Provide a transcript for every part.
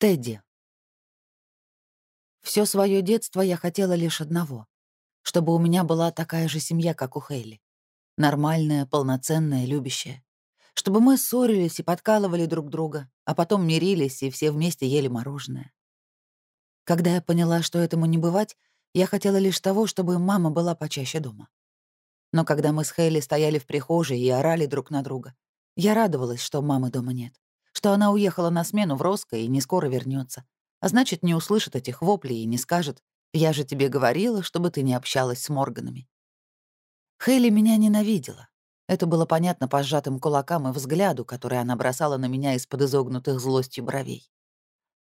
Тедди. Все свое детство я хотела лишь одного — чтобы у меня была такая же семья, как у Хейли. Нормальная, полноценная, любящая. Чтобы мы ссорились и подкалывали друг друга, а потом мирились и все вместе ели мороженое. Когда я поняла, что этому не бывать, я хотела лишь того, чтобы мама была почаще дома. Но когда мы с Хейли стояли в прихожей и орали друг на друга, я радовалась, что мамы дома нет, что она уехала на смену в Роско и не скоро вернется, а значит, не услышит этих воплей и не скажет «Я же тебе говорила, чтобы ты не общалась с Морганами». Хейли меня ненавидела. Это было понятно по сжатым кулакам и взгляду, который она бросала на меня из-под изогнутых злостью бровей.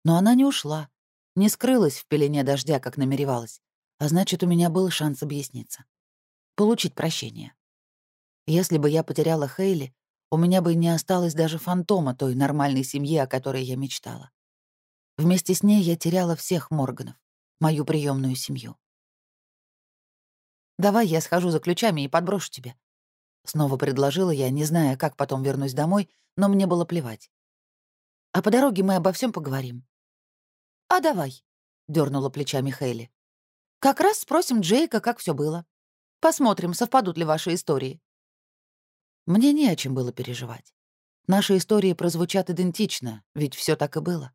Но она не ушла, не скрылась в пелене дождя, как намеревалась, а значит, у меня был шанс объясниться. Получить прощение. Если бы я потеряла Хейли, у меня бы не осталось даже фантома той нормальной семьи, о которой я мечтала. Вместе с ней я теряла всех Морганов, мою приемную семью. «Давай я схожу за ключами и подброшу тебе». Снова предложила я, не зная, как потом вернусь домой, но мне было плевать. «А по дороге мы обо всем поговорим». «А давай», — дернула плечами Хейли. «Как раз спросим Джейка, как все было. Посмотрим, совпадут ли ваши истории». Мне не о чем было переживать. Наши истории прозвучат идентично, ведь все так и было.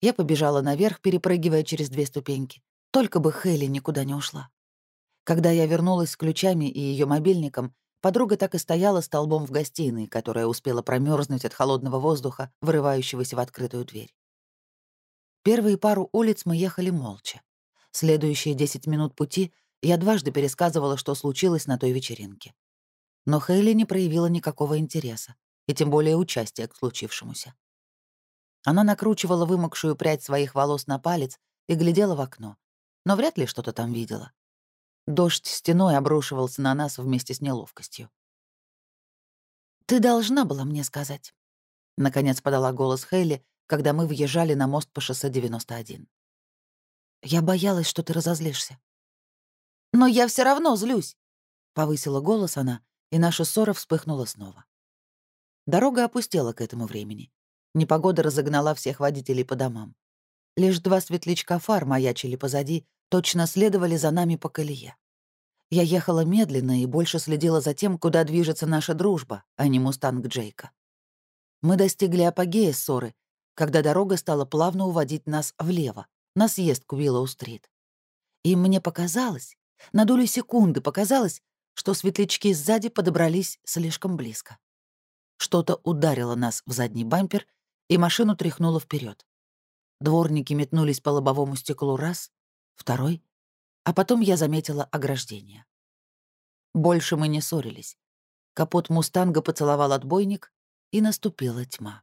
Я побежала наверх, перепрыгивая через две ступеньки. Только бы Хейли никуда не ушла. Когда я вернулась с ключами и ее мобильником, подруга так и стояла столбом в гостиной, которая успела промерзнуть от холодного воздуха, вырывающегося в открытую дверь. Первые пару улиц мы ехали молча. Следующие 10 минут пути я дважды пересказывала, что случилось на той вечеринке. Но Хейли не проявила никакого интереса, и тем более участия к случившемуся. Она накручивала вымокшую прядь своих волос на палец и глядела в окно, но вряд ли что-то там видела. Дождь стеной обрушивался на нас вместе с неловкостью. «Ты должна была мне сказать», — наконец подала голос Хейли, когда мы въезжали на мост по шоссе 91. «Я боялась, что ты разозлишься». «Но я все равно злюсь», — повысила голос она, и наша ссора вспыхнула снова. Дорога опустела к этому времени. Непогода разогнала всех водителей по домам. Лишь два светлячка фар маячили позади, точно следовали за нами по колее. Я ехала медленно и больше следила за тем, куда движется наша дружба, а не мустанг Джейка. Мы достигли апогея ссоры, когда дорога стала плавно уводить нас влево, на съезд к Уиллоу-стрит. И мне показалось, на долю секунды показалось, что светлячки сзади подобрались слишком близко. Что-то ударило нас в задний бампер, и машину тряхнуло вперед. Дворники метнулись по лобовому стеклу раз, второй, а потом я заметила ограждение. Больше мы не ссорились. Капот «Мустанга» поцеловал отбойник, и наступила тьма.